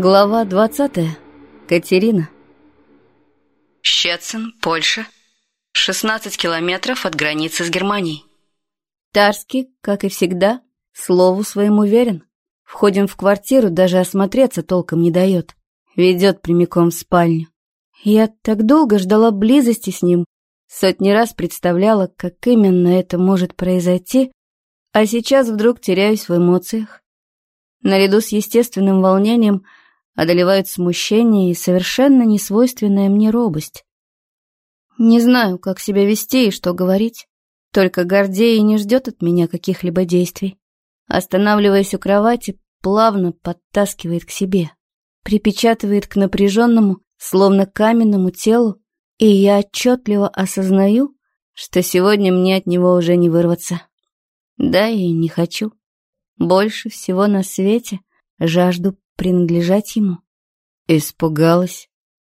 Глава 20. Катерина. Щецин, Польша. 16 километров от границы с Германией. Тарский, как и всегда, слову своему верен. Входим в квартиру, даже осмотреться толком не дает. Ведет прямиком в спальню. Я так долго ждала близости с ним, сотни раз представляла, как именно это может произойти, а сейчас вдруг теряюсь в эмоциях. Наряду с естественным волнением одолевают смущение и совершенно несвойственная мне робость. Не знаю, как себя вести и что говорить. Только Гордей не ждет от меня каких-либо действий. Останавливаясь у кровати, плавно подтаскивает к себе. Припечатывает к напряженному, словно каменному телу, и я отчетливо осознаю, что сегодня мне от него уже не вырваться. Да и не хочу. Больше всего на свете жажду принадлежать ему. Испугалась.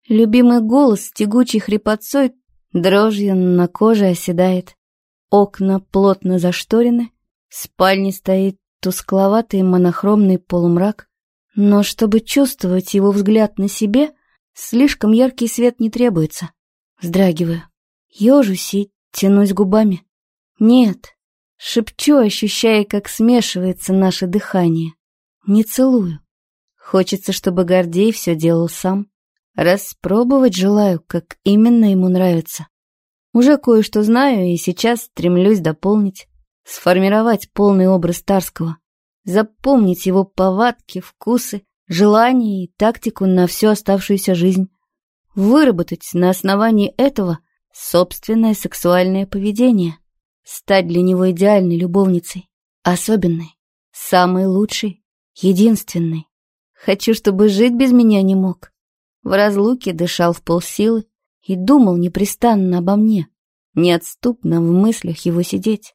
Любимый голос тягучей хрипотцой дрожью на коже оседает. Окна плотно зашторены, в спальне стоит тускловатый монохромный полумрак, но чтобы чувствовать его взгляд на себе, слишком яркий свет не требуется. Вздрагиваю, ежусь и тянусь губами. Нет, Шепчу, ощущая, как смешивается наше дыхание. Не целую. Хочется, чтобы Гордей все делал сам. Распробовать желаю, как именно ему нравится. Уже кое-что знаю и сейчас стремлюсь дополнить. Сформировать полный образ Тарского. Запомнить его повадки, вкусы, желания и тактику на всю оставшуюся жизнь. Выработать на основании этого собственное сексуальное поведение стать для него идеальной любовницей, особенной, самой лучшей, единственной. Хочу, чтобы жить без меня не мог. В разлуке дышал в полсилы и думал непрестанно обо мне, неотступно в мыслях его сидеть.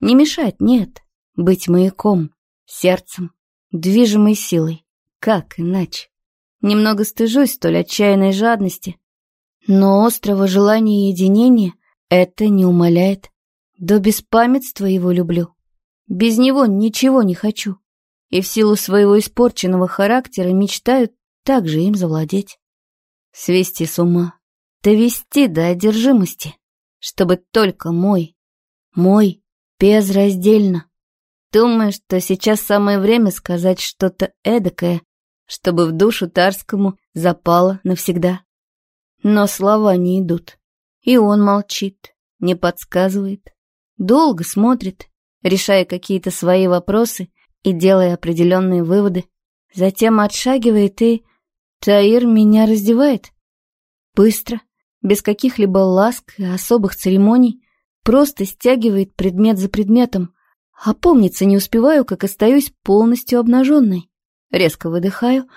Не мешать, нет, быть маяком, сердцем, движимой силой, как иначе. Немного стыжусь столь отчаянной жадности, но острого желания единения это не умаляет. До беспамятства его люблю. Без него ничего не хочу. И в силу своего испорченного характера мечтаю также им завладеть. Свести с ума, довести до одержимости, чтобы только мой, мой, безраздельно. Думаю, что сейчас самое время сказать что-то эдакое, чтобы в душу Тарскому запало навсегда. Но слова не идут, и он молчит, не подсказывает, долго смотрит, решая какие-то свои вопросы и делая определенные выводы. Затем отшагивает и... Таир меня раздевает. Быстро, без каких-либо ласк и особых церемоний, просто стягивает предмет за предметом. Опомниться не успеваю, как остаюсь полностью обнаженной. Резко выдыхаю,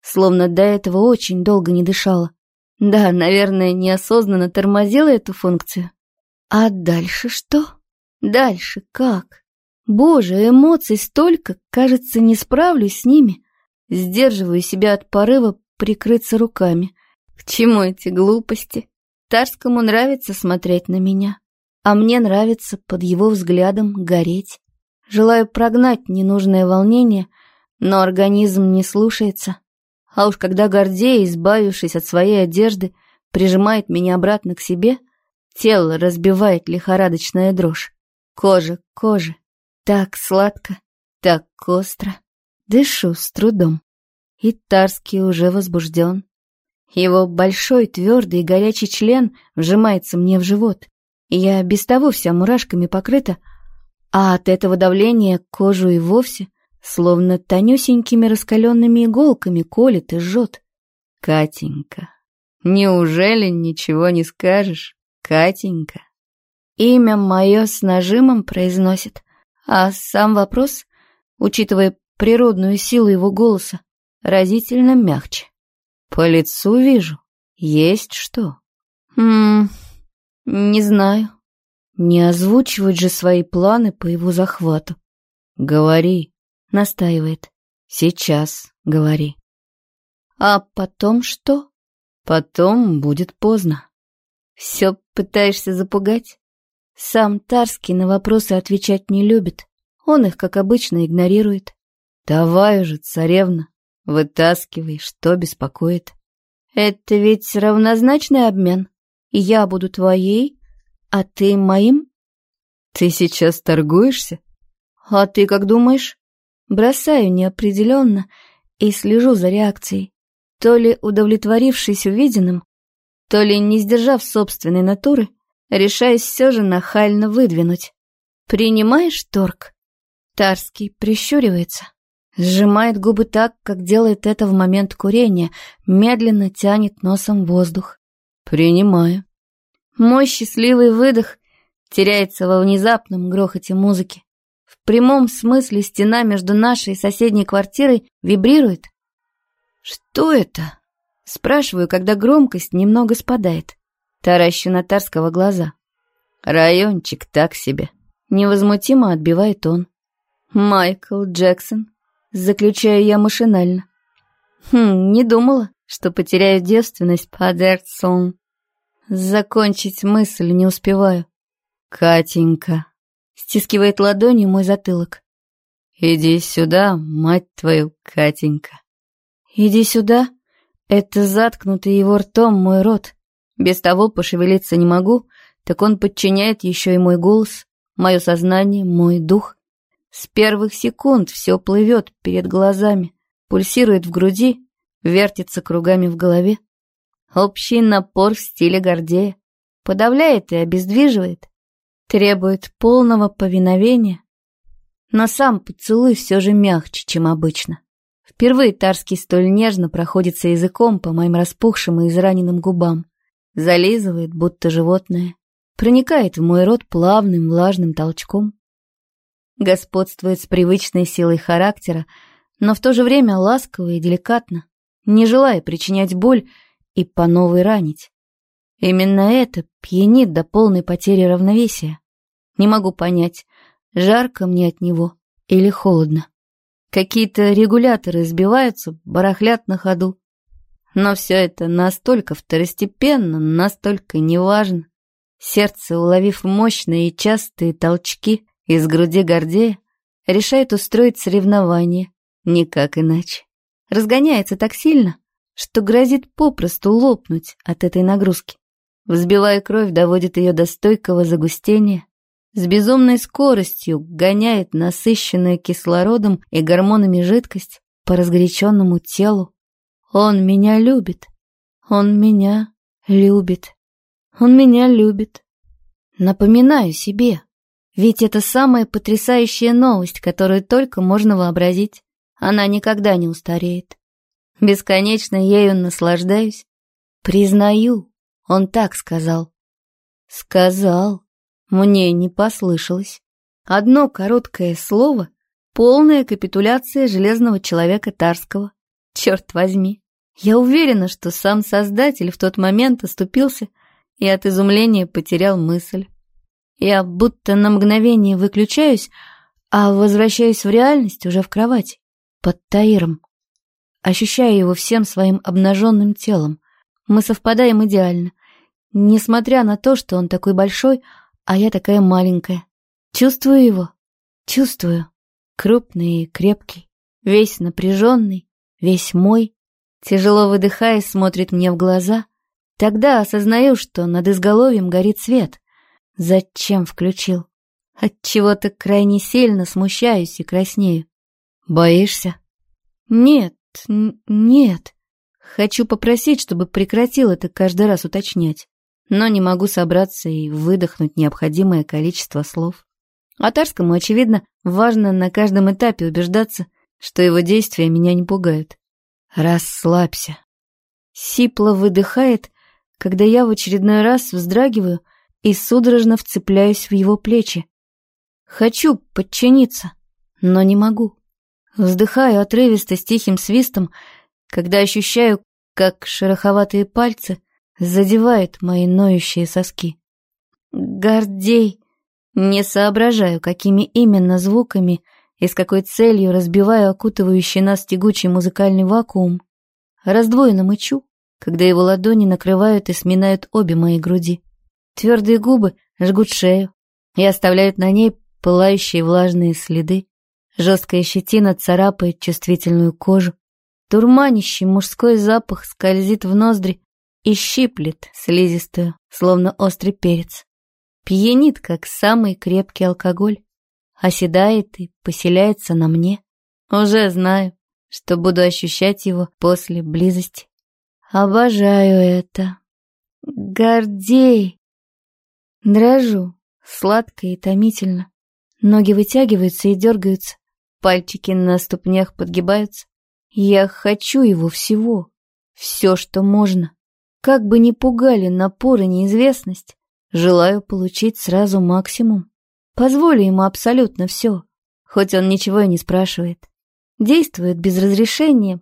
словно до этого очень долго не дышала. Да, наверное, неосознанно тормозила эту функцию. А дальше что? Дальше как? Боже, эмоций столько, кажется, не справлюсь с ними. Сдерживаю себя от порыва прикрыться руками. К чему эти глупости? Тарскому нравится смотреть на меня, а мне нравится под его взглядом гореть. Желаю прогнать ненужное волнение, но организм не слушается. А уж когда Гордей, избавившись от своей одежды, прижимает меня обратно к себе, тело разбивает лихорадочная дрожь. Кожа к коже. Так сладко, так остро. Дышу с трудом. И Тарский уже возбужден. Его большой, твердый и горячий член вжимается мне в живот. И я без того вся мурашками покрыта, а от этого давления кожу и вовсе словно тонюсенькими раскаленными иголками колет и жжет. Катенька, неужели ничего не скажешь, Катенька? Имя мое с нажимом произносит, а сам вопрос, учитывая природную силу его голоса, разительно мягче. По лицу вижу, есть что. Хм, не знаю. Не озвучивать же свои планы по его захвату. Говори, настаивает. Сейчас говори. А потом что? Потом будет поздно. Все пытаешься запугать? Сам Тарский на вопросы отвечать не любит. Он их, как обычно, игнорирует. «Давай же, царевна, Вытаскивай, что беспокоит. Это ведь равнозначный обмен. Я буду твоей, а ты моим? Ты сейчас торгуешься? А ты как думаешь? Бросаю неопределенно и слежу за реакцией. То ли удовлетворившись увиденным, то ли не сдержав собственной натуры, решаясь все же нахально выдвинуть. «Принимаешь торг?» Тарский прищуривается, сжимает губы так, как делает это в момент курения, медленно тянет носом воздух. «Принимаю». Мой счастливый выдох теряется во внезапном грохоте музыки. В прямом смысле стена между нашей и соседней квартирой вибрирует. «Что это?» Спрашиваю, когда громкость немного спадает. Таращу на Тарского глаза. «Райончик так себе», — невозмутимо отбивает он. «Майкл Джексон», — заключаю я машинально. Хм, не думала, что потеряю девственность под Эртсон. Закончить мысль не успеваю. «Катенька», — стискивает ладонью мой затылок. «Иди сюда, мать твою, Катенька». «Иди сюда?» Это заткнутый его ртом мой рот. Без того пошевелиться не могу, так он подчиняет еще и мой голос, мое сознание, мой дух. С первых секунд все плывет перед глазами, пульсирует в груди, вертится кругами в голове. Общий напор в стиле Гордея. Подавляет и обездвиживает. Требует полного повиновения. Но сам поцелуй все же мягче, чем обычно. Впервые Тарский столь нежно проходится языком по моим распухшим и израненным губам. Зализывает, будто животное. Проникает в мой рот плавным влажным толчком. Господствует с привычной силой характера, но в то же время ласково и деликатно, не желая причинять боль и по новой ранить. Именно это пьянит до полной потери равновесия. Не могу понять, жарко мне от него или холодно. Какие-то регуляторы сбиваются, барахлят на ходу. Но все это настолько второстепенно, настолько неважно. Сердце, уловив мощные и частые толчки из груди Гордея, решает устроить соревнование, никак иначе. Разгоняется так сильно, что грозит попросту лопнуть от этой нагрузки. Взбивая кровь, доводит ее до стойкого загустения, с безумной скоростью гоняет насыщенную кислородом и гормонами жидкость по разгоряченному телу. Он меня любит. Он меня любит. Он меня любит. Напоминаю себе, ведь это самая потрясающая новость, которую только можно вообразить. Она никогда не устареет. Бесконечно ею наслаждаюсь. Признаю, он так сказал. Сказал. Мне не послышалось. Одно короткое слово — полная капитуляция железного человека Тарского. Черт возьми. Я уверена, что сам Создатель в тот момент оступился и от изумления потерял мысль. Я будто на мгновение выключаюсь, а возвращаюсь в реальность уже в кровати, под Таиром. Ощущаю его всем своим обнаженным телом. Мы совпадаем идеально. Несмотря на то, что он такой большой, а я такая маленькая. Чувствую его? Чувствую. Крупный и крепкий, весь напряженный, весь мой. Тяжело выдыхая, смотрит мне в глаза. Тогда осознаю, что над изголовьем горит свет. Зачем включил? Отчего-то крайне сильно смущаюсь и краснею. Боишься? Нет, нет. Хочу попросить, чтобы прекратил это каждый раз уточнять но не могу собраться и выдохнуть необходимое количество слов. Атарскому, очевидно, важно на каждом этапе убеждаться, что его действия меня не пугают. «Расслабься». Сипло выдыхает, когда я в очередной раз вздрагиваю и судорожно вцепляюсь в его плечи. Хочу подчиниться, но не могу. Вздыхаю отрывисто с тихим свистом, когда ощущаю, как шероховатые пальцы задевает мои ноющие соски. Гордей! Не соображаю, какими именно звуками и с какой целью разбиваю окутывающий нас тягучий музыкальный вакуум. Раздвоенно мычу, когда его ладони накрывают и сминают обе мои груди. Твердые губы жгут шею и оставляют на ней пылающие влажные следы. Жесткая щетина царапает чувствительную кожу. Дурманящий мужской запах скользит в ноздри и щиплет слизистую, словно острый перец. Пьянит, как самый крепкий алкоголь. Оседает и поселяется на мне. Уже знаю, что буду ощущать его после близости. Обожаю это. Гордей. Дрожу, сладко и томительно. Ноги вытягиваются и дергаются. Пальчики на ступнях подгибаются. Я хочу его всего. Все, что можно. Как бы ни пугали напор и неизвестность, желаю получить сразу максимум. Позволю ему абсолютно все, хоть он ничего и не спрашивает. Действует без разрешения,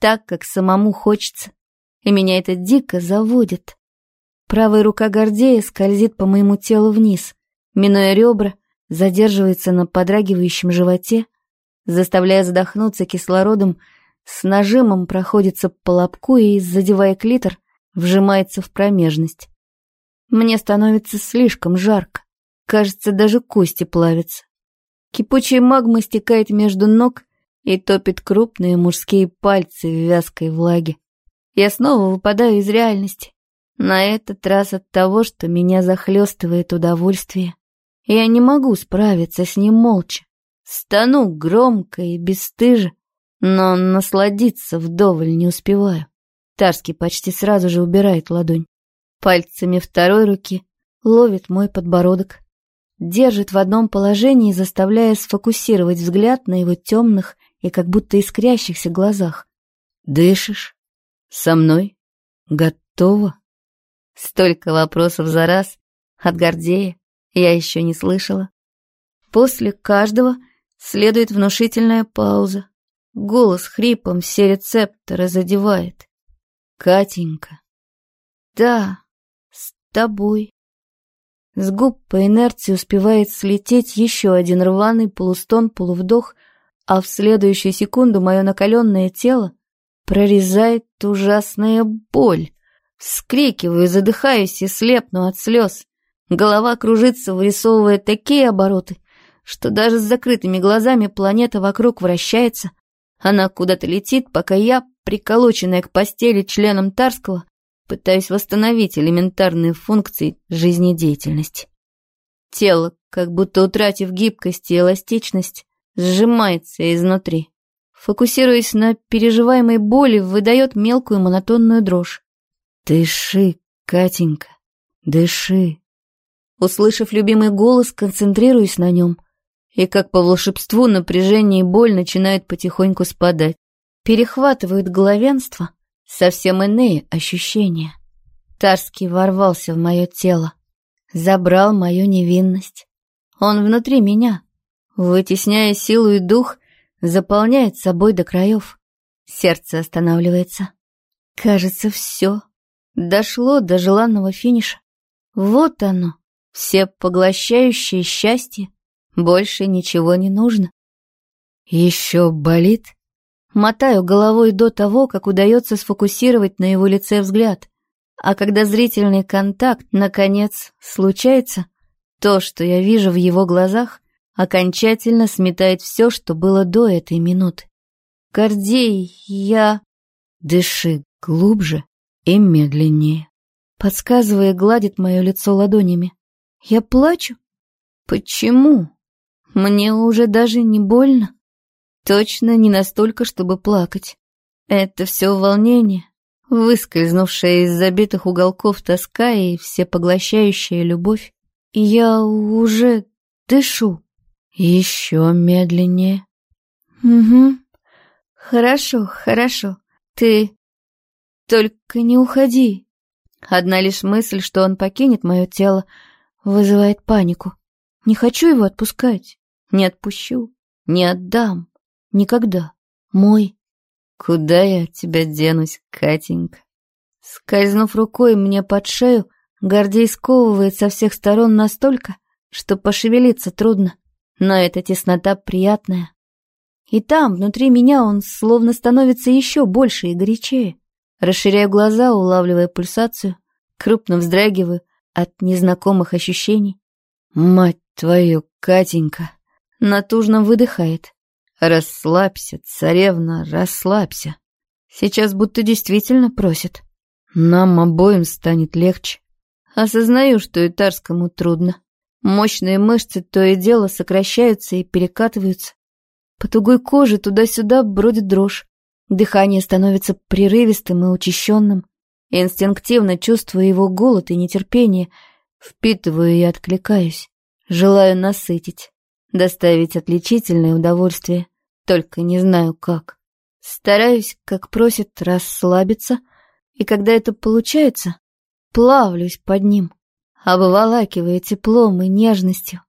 так, как самому хочется. И меня это дико заводит. Правая рука Гордея скользит по моему телу вниз, минуя ребра, задерживается на подрагивающем животе, заставляя задохнуться кислородом, с нажимом проходится по лобку и, задевая клитор, вжимается в промежность. Мне становится слишком жарко. Кажется, даже кости плавятся. Кипучая магма стекает между ног и топит крупные мужские пальцы в вязкой влаге. Я снова выпадаю из реальности. На этот раз от того, что меня захлестывает удовольствие. Я не могу справиться с ним молча. Стану громко и бесстыже, но насладиться вдоволь не успеваю. Тарский почти сразу же убирает ладонь. Пальцами второй руки ловит мой подбородок. Держит в одном положении, заставляя сфокусировать взгляд на его темных и как будто искрящихся глазах. «Дышишь? Со мной? Готова?» Столько вопросов за раз от Гордея я еще не слышала. После каждого следует внушительная пауза. Голос хрипом все рецепторы задевает. Катенька. Да, с тобой. С губ по инерции успевает слететь еще один рваный полустон-полувдох, а в следующую секунду мое накаленное тело прорезает ужасная боль. Вскрикиваю, задыхаюсь и слепну от слез. Голова кружится, вырисовывая такие обороты, что даже с закрытыми глазами планета вокруг вращается. Она куда-то летит, пока я, приколоченная к постели членом Тарского, пытаюсь восстановить элементарные функции жизнедеятельности. Тело, как будто утратив гибкость и эластичность, сжимается изнутри. Фокусируясь на переживаемой боли, выдает мелкую монотонную дрожь. «Дыши, Катенька, дыши!» Услышав любимый голос, концентрируюсь на нем, и как по волшебству напряжение и боль начинают потихоньку спадать. Перехватывают главенство совсем иные ощущения. Тарский ворвался в мое тело, забрал мою невинность. Он внутри меня, вытесняя силу и дух, заполняет собой до краев. Сердце останавливается. Кажется, все. Дошло до желанного финиша. Вот оно, все поглощающее счастье. Больше ничего не нужно. Еще болит? Мотаю головой до того, как удается сфокусировать на его лице взгляд. А когда зрительный контакт, наконец, случается, то, что я вижу в его глазах, окончательно сметает все, что было до этой минуты. Гордей, я... Дыши глубже и медленнее. Подсказывая, гладит мое лицо ладонями. Я плачу? Почему? Мне уже даже не больно. Точно не настолько, чтобы плакать. Это все волнение, выскользнувшая из забитых уголков тоска и всепоглощающая любовь. Я уже дышу. Еще медленнее. Угу. Хорошо, хорошо. Ты только не уходи. Одна лишь мысль, что он покинет мое тело, вызывает панику. Не хочу его отпускать. Не отпущу. Не отдам. Никогда. Мой. Куда я от тебя денусь, Катенька? Скользнув рукой мне под шею, Гордей сковывает со всех сторон настолько, что пошевелиться трудно. Но эта теснота приятная. И там, внутри меня, он словно становится еще больше и горячее. Расширяю глаза, улавливая пульсацию, крупно вздрагиваю от незнакомых ощущений. «Мать твою, Катенька!» Натужно выдыхает. «Расслабься, царевна, расслабься. Сейчас будто действительно просит. Нам обоим станет легче. Осознаю, что Итарскому трудно. Мощные мышцы то и дело сокращаются и перекатываются. По тугой коже туда-сюда бродит дрожь. Дыхание становится прерывистым и учащенным. Инстинктивно чувствую его голод и нетерпение, впитываю и откликаюсь. Желаю насытить, доставить отличительное удовольствие, только не знаю как. Стараюсь, как просит, расслабиться, и когда это получается, плавлюсь под ним, обволакивая теплом и нежностью.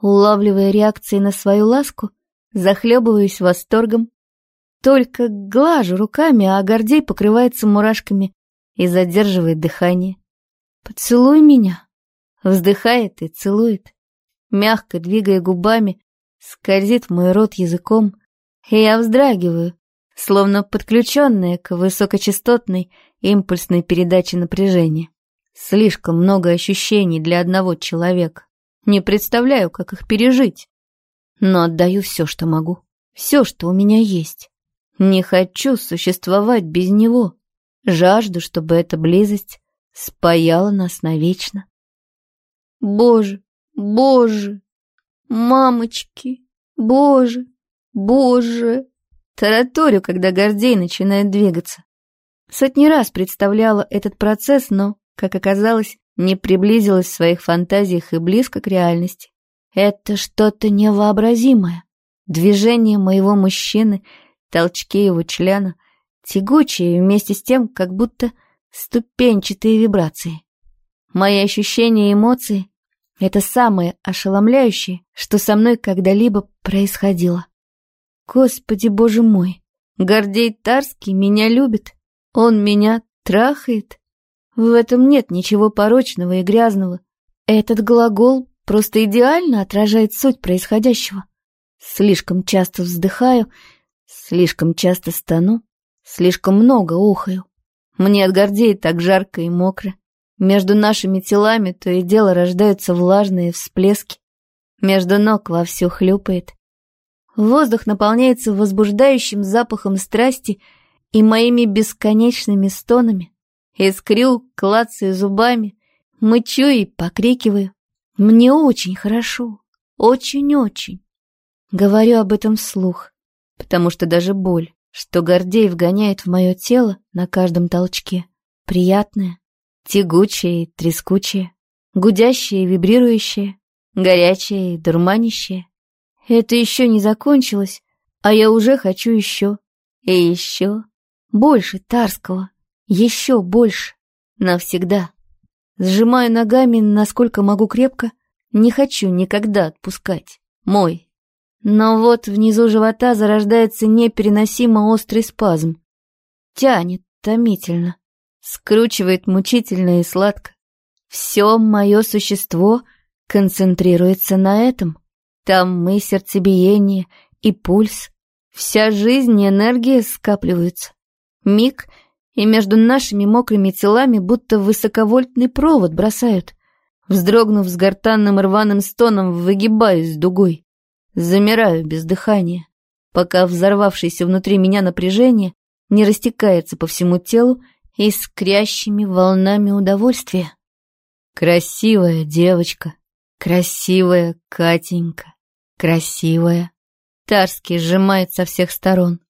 Улавливая реакции на свою ласку, захлебываюсь восторгом. Только глажу руками, а Гордей покрывается мурашками и задерживает дыхание. «Поцелуй меня!» Вздыхает и целует, мягко двигая губами, скользит в мой рот языком, и я вздрагиваю, словно подключенная к высокочастотной импульсной передаче напряжения. Слишком много ощущений для одного человека. Не представляю, как их пережить. Но отдаю все, что могу. Все, что у меня есть. Не хочу существовать без него. Жажду, чтобы эта близость спаяла нас навечно. Боже, боже, мамочки, боже, боже. Тараторю, когда Гордей начинает двигаться. Сотни раз представляла этот процесс, но, как оказалось, не приблизилась в своих фантазиях и близко к реальности. Это что-то невообразимое. Движение моего мужчины, толчки его члена, тягучие вместе с тем, как будто ступенчатые вибрации. Мои ощущения и эмоции — это самое ошеломляющее, что со мной когда-либо происходило. Господи, боже мой, Гордей Тарский меня любит, он меня трахает. В этом нет ничего порочного и грязного. Этот глагол просто идеально отражает суть происходящего. Слишком часто вздыхаю, слишком часто стану, слишком много ухаю. Мне от Гордея так жарко и мокро. Между нашими телами то и дело рождаются влажные всплески. Между ног вовсю хлюпает. Воздух наполняется возбуждающим запахом страсти и моими бесконечными стонами. Искрю, клацаю зубами, мычу и покрикиваю. Мне очень хорошо, очень-очень. Говорю об этом вслух, потому что даже боль, что Гордей вгоняет в мое тело на каждом толчке, приятная, тягучая и трескучая, гудящая и вибрирующая, горячая и дурманящая. Это еще не закончилось, а я уже хочу еще. И еще. Больше Тарского. Еще больше. Навсегда. Сжимаю ногами, насколько могу крепко. Не хочу никогда отпускать. Мой. Но вот внизу живота зарождается непереносимо острый спазм. Тянет томительно. Скручивает мучительно и сладко. Все мое существо концентрируется на этом. Там мы сердцебиение и пульс. Вся жизнь и энергия скапливаются. Миг, и между нашими мокрыми телами будто высоковольтный провод бросают. Вздрогнув с гортанным рваным стоном, выгибаюсь дугой. Замираю без дыхания, пока взорвавшееся внутри меня напряжение не растекается по всему телу искрящими волнами удовольствия. Красивая девочка. Красивая Катенька, красивая. Тарский сжимает со всех сторон.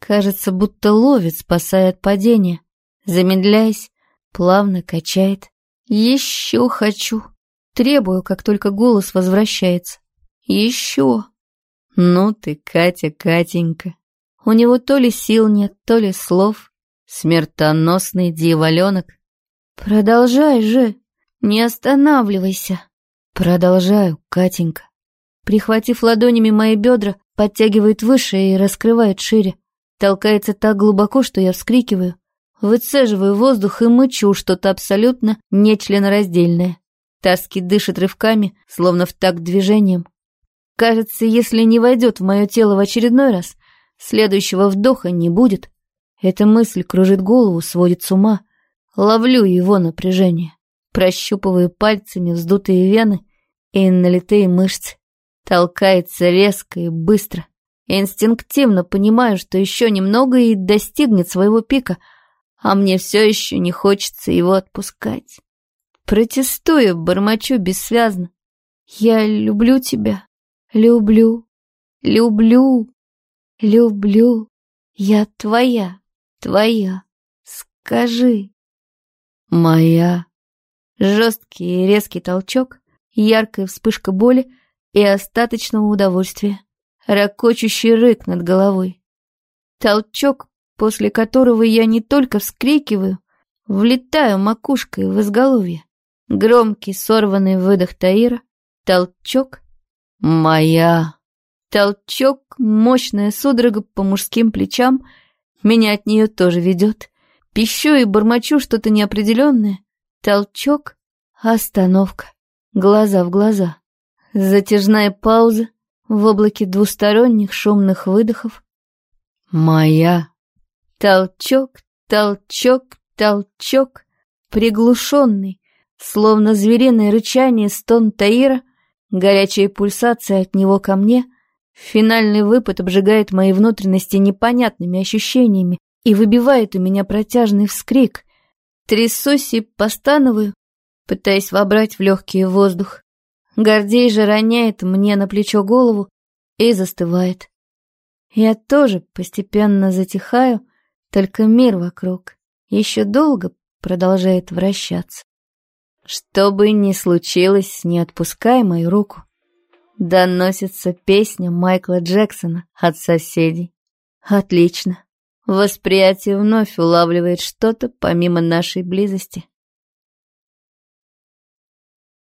Кажется, будто ловит, спасая от падения. Замедляясь, плавно качает. Еще хочу. Требую, как только голос возвращается. Еще. Ну ты, Катя, Катенька. У него то ли сил нет, то ли слов. Смертоносный дьяволенок. Продолжай же, не останавливайся. Продолжаю, Катенька. Прихватив ладонями мои бедра, подтягивает выше и раскрывает шире. Толкается так глубоко, что я вскрикиваю. Выцеживаю воздух и мычу что-то абсолютно нечленораздельное. Таски дышит рывками, словно в такт движением. Кажется, если не войдет в мое тело в очередной раз, следующего вдоха не будет. Эта мысль кружит голову, сводит с ума. Ловлю его напряжение. Прощупываю пальцами вздутые вены и налитые мышцы. Толкается резко и быстро. Инстинктивно понимаю, что еще немного и достигнет своего пика, а мне все еще не хочется его отпускать. Протестую, бормочу бессвязно. Я люблю тебя, люблю, люблю, люблю. Я твоя, твоя. Скажи. Моя. Жесткий и резкий толчок, яркая вспышка боли и остаточного удовольствия ракочущий рык над головой. Толчок, после которого я не только вскрикиваю, влетаю макушкой в изголовье. Громкий сорванный выдох Таира, толчок «Моя!» Толчок, мощная судорога по мужским плечам, меня от нее тоже ведет. Пищу и бормочу что-то неопределенное. Толчок, остановка, глаза в глаза. Затяжная пауза, в облаке двусторонних шумных выдохов. «Моя!» Толчок, толчок, толчок, приглушенный, словно звериное рычание стон Таира, горячая пульсация от него ко мне, финальный выпад обжигает мои внутренности непонятными ощущениями и выбивает у меня протяжный вскрик. Трясусь и постановую, пытаясь вобрать в легкий воздух. Гордей же роняет мне на плечо голову и застывает. Я тоже постепенно затихаю, только мир вокруг еще долго продолжает вращаться. Что бы ни случилось, не отпускай мою руку. Доносится песня Майкла Джексона от соседей. Отлично. Восприятие вновь улавливает что-то помимо нашей близости.